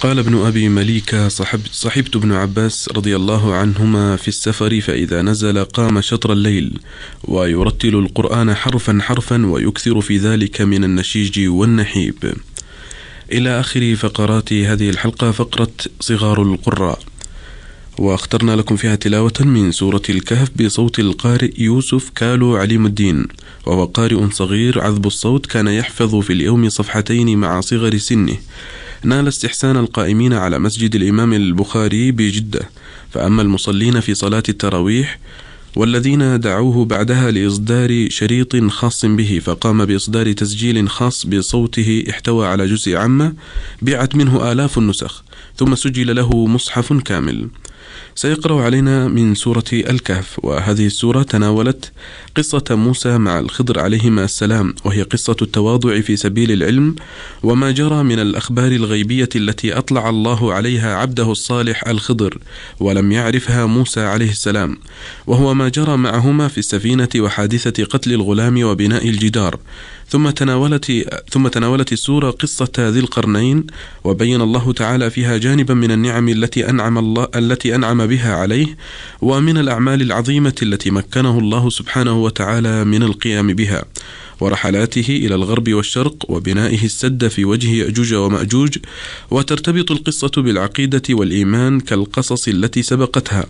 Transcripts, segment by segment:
قال ابن أبي مليكة صحبت, صحبت ابن عباس رضي الله عنهما في السفر فإذا نزل قام شطر الليل ويرتل القرآن حرفا حرفا ويكثر في ذلك من النشيج والنحيب. إلى آخر فقرات هذه الحلقة فقرة صغار القراء. وأخترنا لكم فيها تلاوة من سورة الكهف بصوت القارئ يوسف كالو عليم الدين وهو قارئ صغير عذب الصوت كان يحفظ في اليوم صفحتين مع صغر سنه. نال استحسان القائمين على مسجد الإمام البخاري بجدة. فأما المصلين في صلاة التراويح والذين دعوه بعدها لإصدار شريط خاص به فقام بإصدار تسجيل خاص بصوته احتوى على جزء عامة بيعت منه آلاف النسخ ثم سجل له مصحف كامل. سيقرأ علينا من سورة الكهف وهذه السورة تناولت قصة موسى مع الخضر عليهما السلام وهي قصة التواضع في سبيل العلم وما جرى من الأخبار الغيبية التي أطلع الله عليها عبده الصالح الخضر ولم يعرفها موسى عليه السلام. وهو ما جرى معهما في السفينة وحادثة قتل الغلام وبناء الجدار. ثم تناولت ثم تناولت السورة قصة ذي القرنين وبين الله تعالى فيها جانبا من النعم التي أنعم الله التي أنعم بها عليه ومن الأعمال العظيمة التي مكنه الله سبحانه وتعالى من القيام بها. ورحلاته إلى الغرب والشرق وبنائه السد في وجه يأجوج ومأجوج وترتبط القصة بالعقيدة والإيمان كالقصص التي سبقتها.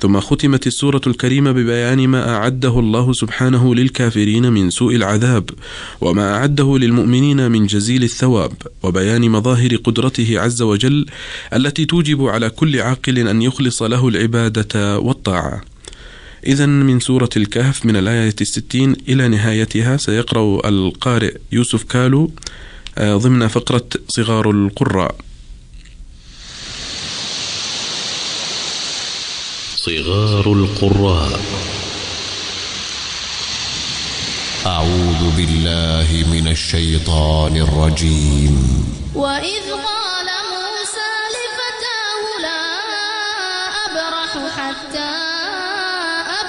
ثم ختمت السورة الكريمة ببيان ما أعده الله سبحانه للكافرين من سوء العذاب وما أعده للمؤمنين من جزيل الثواب وبيان مظاهر قدرته عز وجل التي توجب على كل عاقل أن يخلص له العبادة والطاعة. إذا من سورة الكهف من الآية الستين إلى نهايتها سيقرأ القارئ يوسف كالو آه، ضمن فقرة صغار القراء. صغار القراء. أعوذ بالله من الشيطان الرجيم. وإذ قال موسى لفتاه لا أبرح حتى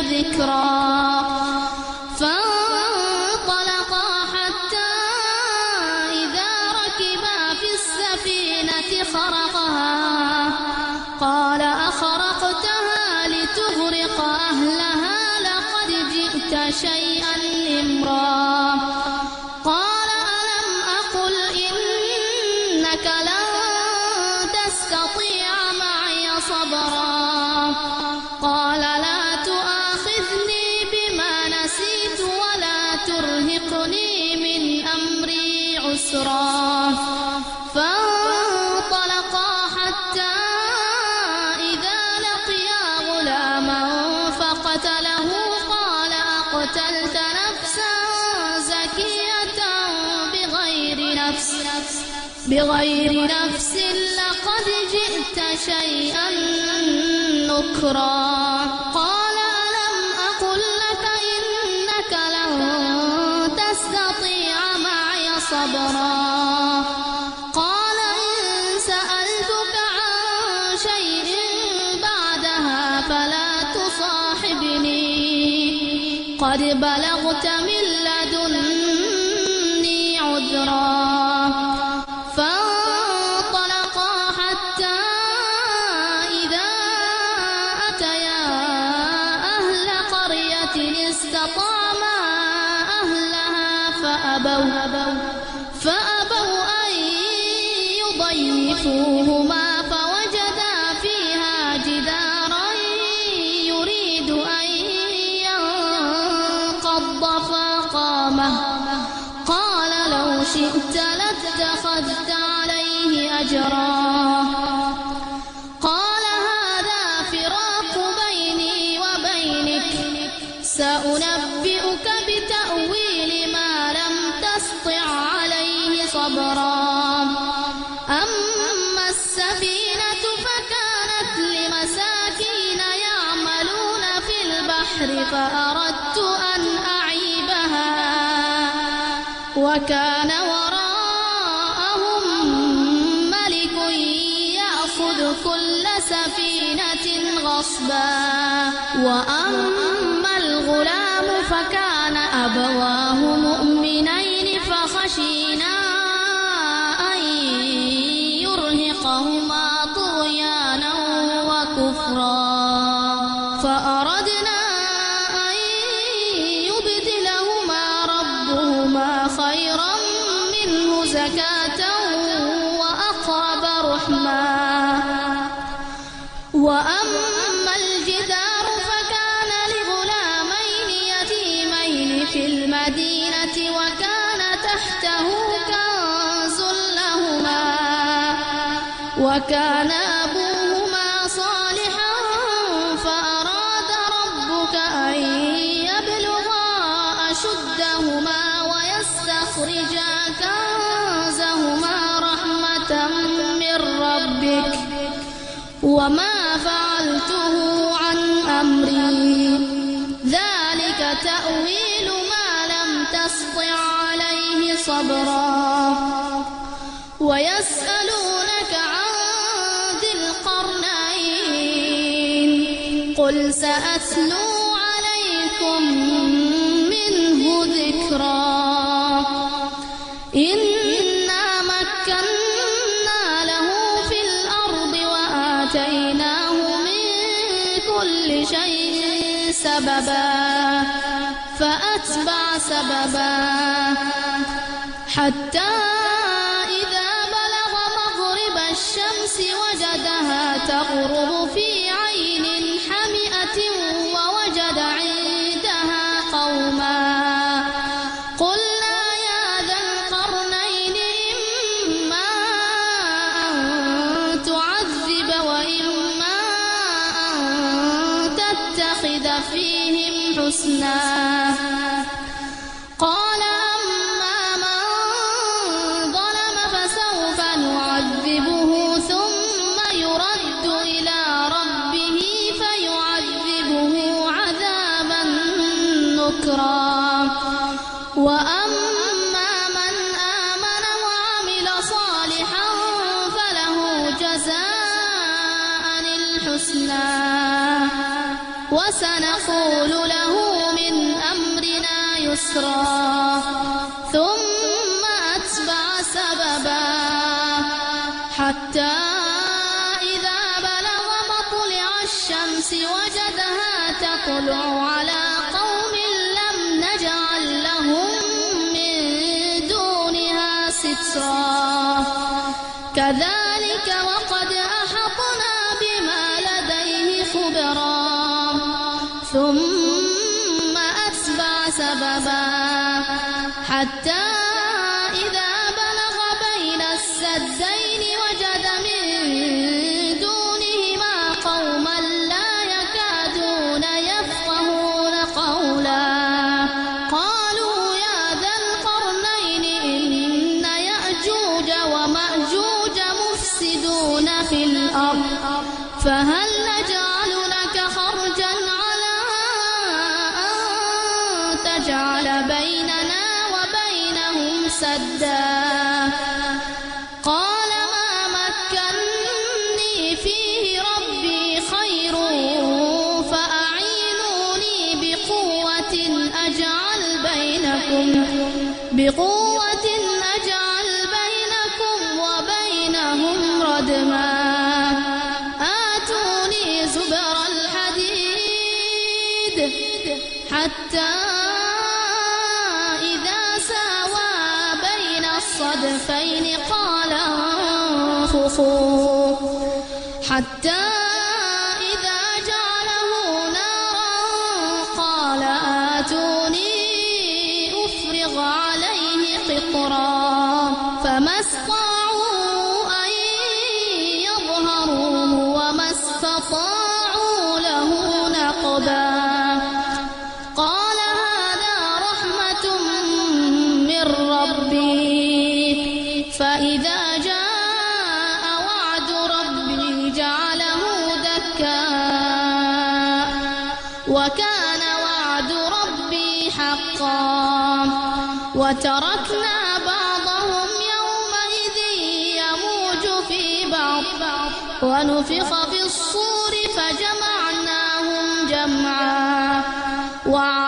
ذكرا يسرا فانطلقا حتى إذا لقيا غلاما فقتله قال أقتلت نفسا زكية بغير نفس بغير نفس لقد جئت شيئا نكرا. قد بلغت من لدني عذرا. فانطلقا حتى إذا أتيا أهل قرية استطاما أهلها فأبوا فأبوا أن يضيفوا. وأما الغلام فكان أبواه مؤمنين فخشينا وكان سببا فأتبع سببا. حتى إذا بلغ مغرب الشمس وجدها تغرب في فيهم حسنا. قال وسنقول له من أمرنا يسرا. ثم أتبع سببا. حتى إذا بلغ مطلع الشمس وجدها تطلع على ثم أتبع سببا حتى جعل بيننا وبينهم سدا. قال ما مكني فيه ربي خير فأعينوني بقوة أجعل بينكم بقوة أجعل بينكم وبينهم ردما. آتوني الحديد حتى إذا ساوى بين الصدفين قال انفخوا حتى ونفخ في الصور فجمعناهم جمعا وعلى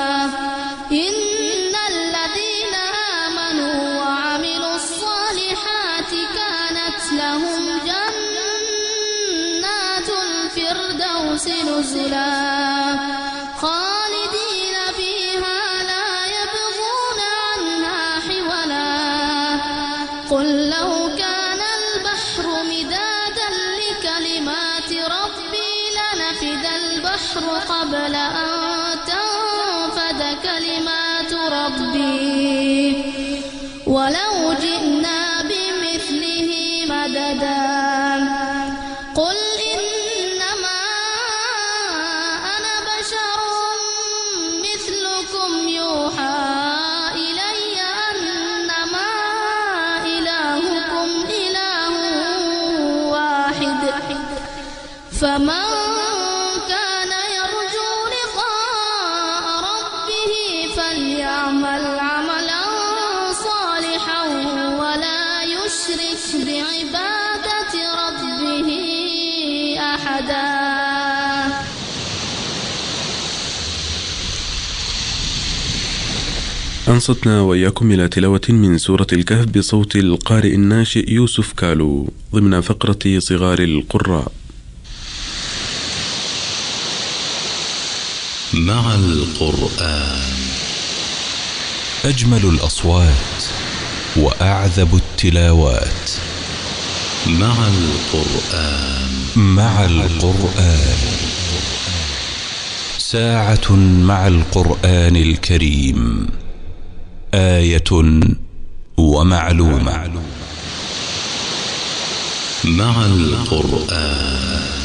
كلمات ربي. ولو جئنا أنصتنا وإياكم إلى تلاوة من سورة الكهف بصوت القارئ الناشئ يوسف كالو ضمن فقرة صغار القراء. مع القرآن. أجمل الأصوات وأعذب التلاوات. مع القرآن. مع القرآن. ساعة مع القرآن الكريم. آية ومعلومة. مع القرآن.